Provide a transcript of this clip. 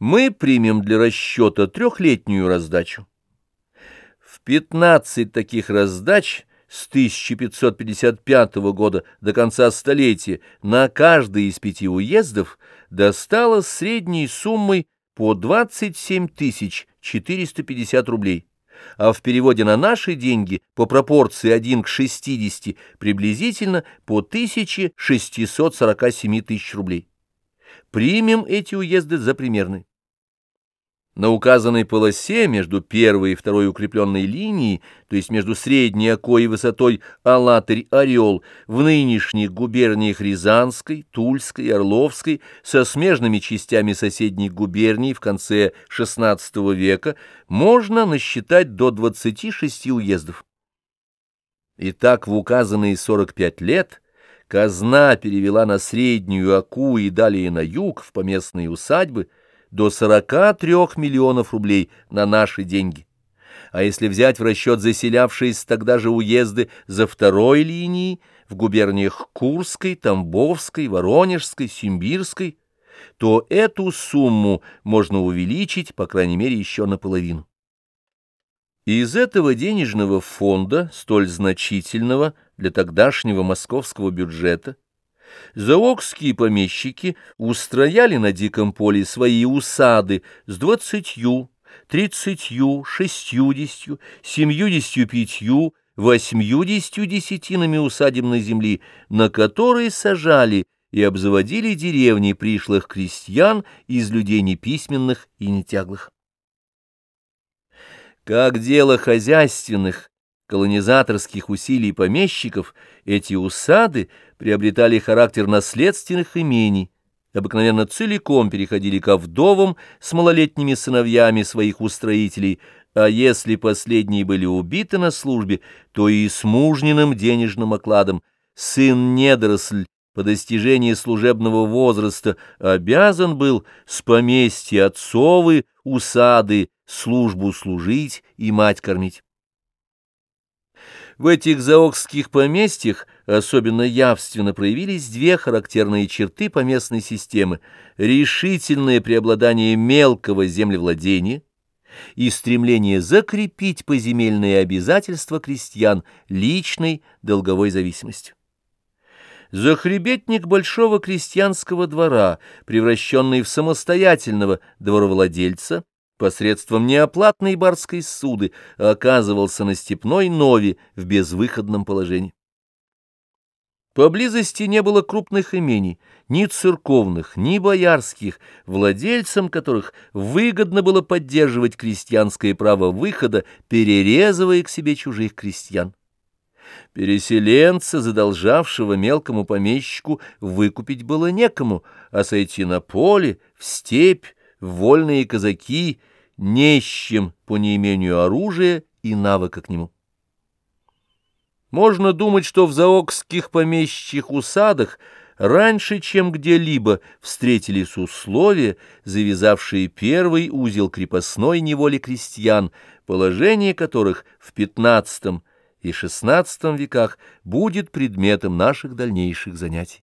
Мы примем для расчета трехлетнюю раздачу. В 15 таких раздач с 1555 года до конца столетия на каждый из пяти уездов досталось средней суммой по 27 450 рублей, а в переводе на наши деньги по пропорции 1 к 60 приблизительно по 1647 тысяч рублей. Примем эти уезды за примерные. На указанной полосе между первой и второй укрепленной линией, то есть между средней окой и высотой Алатырь-Орел, в нынешних губерниях Рязанской, Тульской, Орловской, со смежными частями соседних губерний в конце XVI века, можно насчитать до 26 уездов. Итак, в указанные 45 лет казна перевела на среднюю оку и далее на юг, в поместные усадьбы, до 43 миллионов рублей на наши деньги. А если взять в расчет заселявшиеся тогда же уезды за второй линией в губерниях Курской, Тамбовской, Воронежской, Симбирской, то эту сумму можно увеличить, по крайней мере, еще наполовину. Из этого денежного фонда, столь значительного для тогдашнего московского бюджета, Заокские помещики устрояли на диком поле свои усады с двадцатью, тридцатью, шестьюдесятью, семьюдесятью пятью, восьмьюдесятью десятинами усадебной земли, на которые сажали и обзаводили деревни пришлых крестьян из людей неписьменных и нетяглых. Как дело хозяйственных, колонизаторских усилий помещиков эти усады приобретали характер наследственных имений, обыкновенно целиком переходили ко вдовам с малолетними сыновьями своих устроителей, а если последние были убиты на службе, то и с мужниным денежным окладом сын-недоросль по достижении служебного возраста обязан был с поместья отцовы усады службу служить и мать кормить. В этих заокских поместьях особенно явственно проявились две характерные черты поместной системы – решительное преобладание мелкого землевладения и стремление закрепить поземельные обязательства крестьян личной долговой зависимостью. Захребетник большого крестьянского двора, превращенный в самостоятельного дворовладельца, посредством неоплатной барской суды оказывался на степной нове в безвыходном положении. Поблизости не было крупных имений, ни церковных, ни боярских, владельцам которых выгодно было поддерживать крестьянское право выхода, перерезывая к себе чужих крестьян. Переселенца, задолжавшего мелкому помещику, выкупить было некому, а сойти на поле, в степь, вольные казаки — чем по неимению оружия и навыка к нему. Можно думать, что в заокских помещичьих усадах раньше, чем где-либо, встретились условия, завязавшие первый узел крепостной неволи крестьян, положение которых в XV и XVI веках будет предметом наших дальнейших занятий.